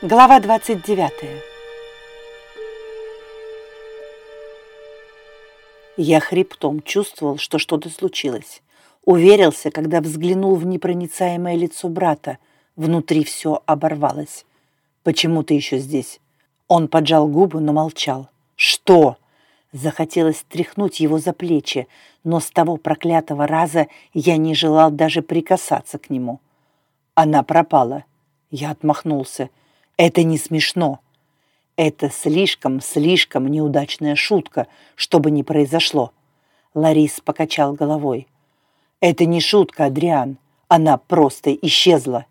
Глава 29. Я хребтом чувствовал, что что-то случилось. Уверился, когда взглянул в непроницаемое лицо брата. Внутри все оборвалось. «Почему ты еще здесь?» Он поджал губы, но молчал. «Что?» Захотелось тряхнуть его за плечи, но с того проклятого раза я не желал даже прикасаться к нему. Она пропала. Я отмахнулся. Это не смешно. Это слишком, слишком неудачная шутка, чтобы не произошло. Ларис покачал головой. Это не шутка, Адриан. Она просто исчезла.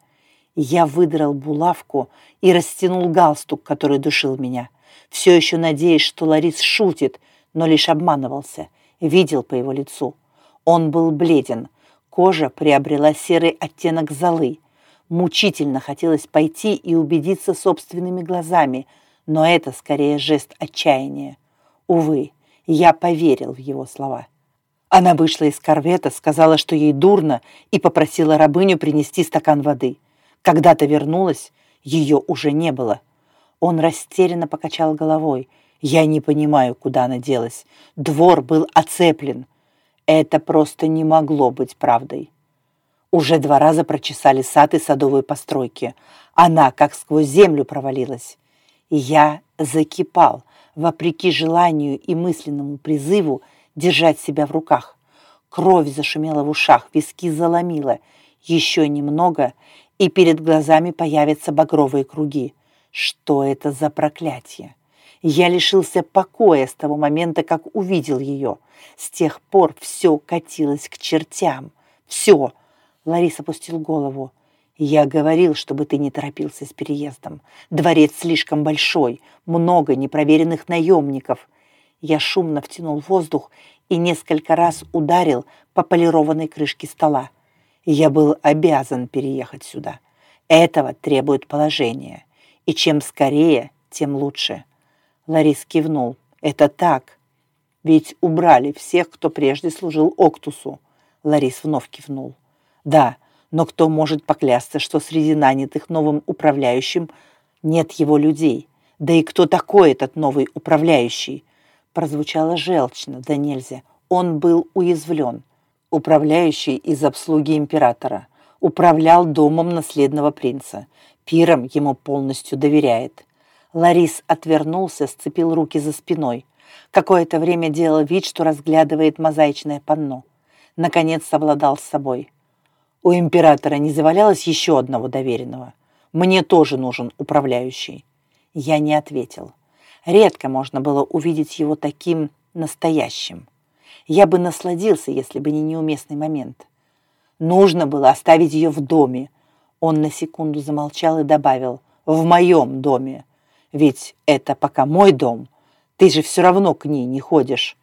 Я выдрал булавку и растянул галстук, который душил меня. Все еще надеясь, что Ларис шутит, но лишь обманывался. Видел по его лицу. Он был бледен. Кожа приобрела серый оттенок золы. Мучительно хотелось пойти и убедиться собственными глазами, но это скорее жест отчаяния. Увы, я поверил в его слова. Она вышла из корвета, сказала, что ей дурно, и попросила рабыню принести стакан воды. Когда-то вернулась, ее уже не было. Он растерянно покачал головой. Я не понимаю, куда она делась. Двор был оцеплен. Это просто не могло быть правдой. Уже два раза прочесали сад и садовые постройки. Она как сквозь землю провалилась. И я закипал, вопреки желанию и мысленному призыву держать себя в руках. Кровь зашумела в ушах, виски заломила. Еще немного, и перед глазами появятся багровые круги. Что это за проклятие? Я лишился покоя с того момента, как увидел ее. С тех пор все катилось к чертям. Все — Ларис опустил голову. «Я говорил, чтобы ты не торопился с переездом. Дворец слишком большой, много непроверенных наемников». Я шумно втянул воздух и несколько раз ударил по полированной крышке стола. Я был обязан переехать сюда. Этого требует положение. И чем скорее, тем лучше. Ларис кивнул. Это так. Ведь убрали всех, кто прежде служил Октусу. Ларис вновь кивнул. Да, но кто может поклясться, что среди нанятых новым управляющим нет его людей? Да и кто такой этот новый управляющий? Прозвучало желчно, да нельзя. Он был уязвлен. Управляющий из обслуги императора. Управлял домом наследного принца. Пиром ему полностью доверяет. Ларис отвернулся, сцепил руки за спиной. Какое-то время делал вид, что разглядывает мозаичное панно. Наконец совладал с собой. У императора не завалялось еще одного доверенного. Мне тоже нужен управляющий. Я не ответил. Редко можно было увидеть его таким настоящим. Я бы насладился, если бы не неуместный момент. Нужно было оставить ее в доме. Он на секунду замолчал и добавил «в моем доме». Ведь это пока мой дом. Ты же все равно к ней не ходишь.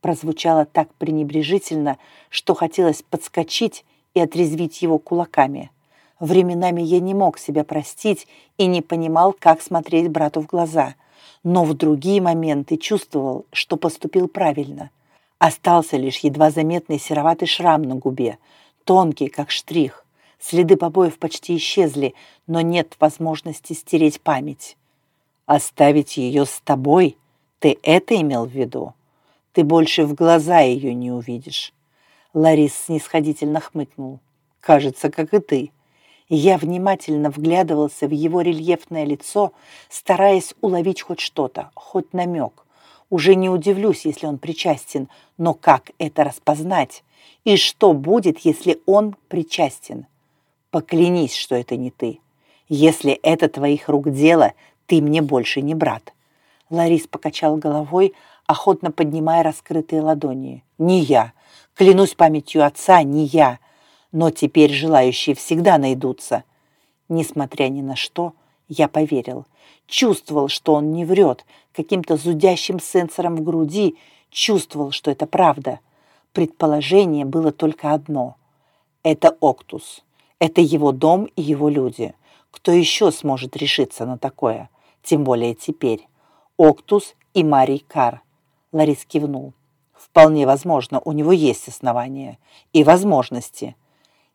Прозвучало так пренебрежительно, что хотелось подскочить и отрезвить его кулаками. Временами я не мог себя простить и не понимал, как смотреть брату в глаза, но в другие моменты чувствовал, что поступил правильно. Остался лишь едва заметный сероватый шрам на губе, тонкий, как штрих. Следы побоев почти исчезли, но нет возможности стереть память. Оставить ее с тобой? Ты это имел в виду? Ты больше в глаза ее не увидишь. Ларис снисходительно хмыкнул. «Кажется, как и ты». Я внимательно вглядывался в его рельефное лицо, стараясь уловить хоть что-то, хоть намек. Уже не удивлюсь, если он причастен, но как это распознать? И что будет, если он причастен? Поклянись, что это не ты. Если это твоих рук дело, ты мне больше не брат. Ларис покачал головой, охотно поднимая раскрытые ладони. Не я. Клянусь памятью отца, не я, но теперь желающие всегда найдутся. Несмотря ни на что, я поверил. Чувствовал, что он не врет, каким-то зудящим сенсором в груди, чувствовал, что это правда. Предположение было только одно. Это Октус. Это его дом и его люди. Кто еще сможет решиться на такое? Тем более теперь. Октус и Марий Кар. Ларис кивнул. Вполне возможно, у него есть основания и возможности.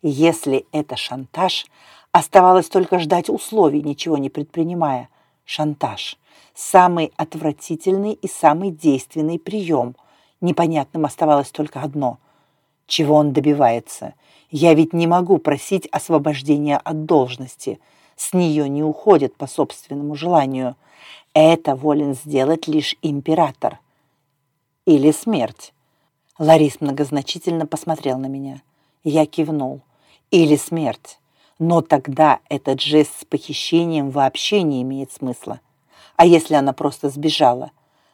Если это шантаж, Оставалось только ждать условий, ничего не предпринимая. Шантаж. Самый отвратительный и самый действенный прием. Непонятным оставалось только одно. Чего он добивается? Я ведь не могу просить освобождения от должности. С нее не уходит по собственному желанию. Это волен сделать лишь император. Или смерть. Ларис многозначительно посмотрел на меня. Я кивнул. Или смерть. Но тогда этот жест с похищением вообще не имеет смысла. А если она просто сбежала?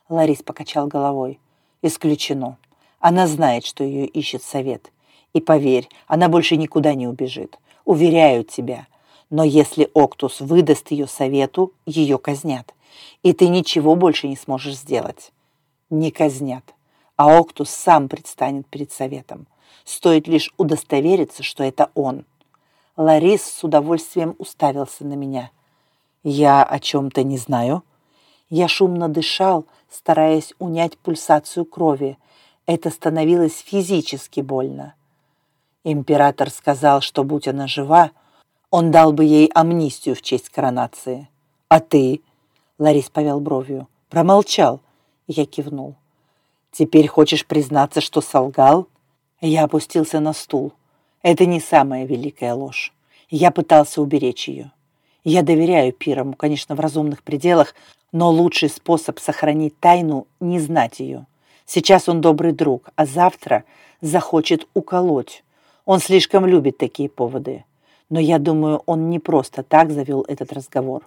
Ларис покачал головой. Исключено. Она знает, что ее ищет совет. И поверь, она больше никуда не убежит. Уверяю тебя. Но если Октус выдаст ее совету, ее казнят. И ты ничего больше не сможешь сделать. Не казнят. А Октус сам предстанет перед советом. Стоит лишь удостовериться, что это он. Ларис с удовольствием уставился на меня. «Я о чем-то не знаю». Я шумно дышал, стараясь унять пульсацию крови. Это становилось физически больно. Император сказал, что, будь она жива, он дал бы ей амнистию в честь коронации. «А ты?» — Ларис повел бровью. «Промолчал». Я кивнул. «Теперь хочешь признаться, что солгал?» Я опустился на стул. Это не самая великая ложь. Я пытался уберечь ее. Я доверяю Пирому, конечно, в разумных пределах, но лучший способ сохранить тайну – не знать ее. Сейчас он добрый друг, а завтра захочет уколоть. Он слишком любит такие поводы. Но я думаю, он не просто так завел этот разговор.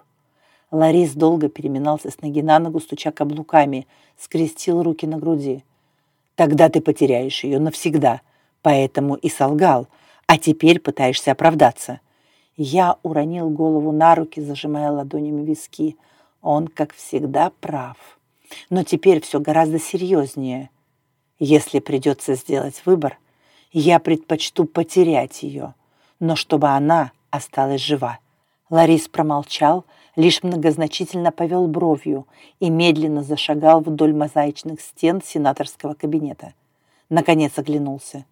Ларис долго переминался с ноги на ногу, стуча каблуками, скрестил руки на груди. «Тогда ты потеряешь ее навсегда», поэтому и солгал – а теперь пытаешься оправдаться. Я уронил голову на руки, зажимая ладонями виски. Он, как всегда, прав. Но теперь все гораздо серьезнее. Если придется сделать выбор, я предпочту потерять ее, но чтобы она осталась жива. Ларис промолчал, лишь многозначительно повел бровью и медленно зашагал вдоль мозаичных стен сенаторского кабинета. Наконец оглянулся.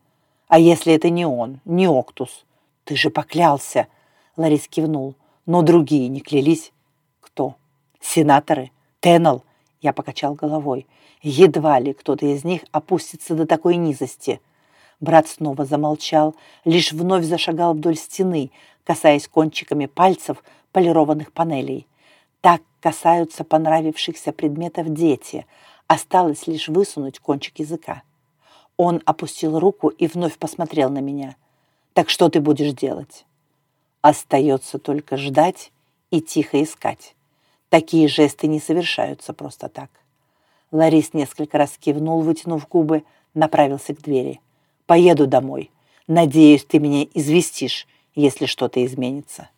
А если это не он, не Октус? Ты же поклялся. Ларис кивнул. Но другие не клялись. Кто? Сенаторы? Теннел? Я покачал головой. Едва ли кто-то из них опустится до такой низости. Брат снова замолчал, лишь вновь зашагал вдоль стены, касаясь кончиками пальцев полированных панелей. Так касаются понравившихся предметов дети. Осталось лишь высунуть кончик языка. Он опустил руку и вновь посмотрел на меня. «Так что ты будешь делать?» «Остается только ждать и тихо искать. Такие жесты не совершаются просто так». Ларис несколько раз кивнул, вытянув губы, направился к двери. «Поеду домой. Надеюсь, ты меня известишь, если что-то изменится».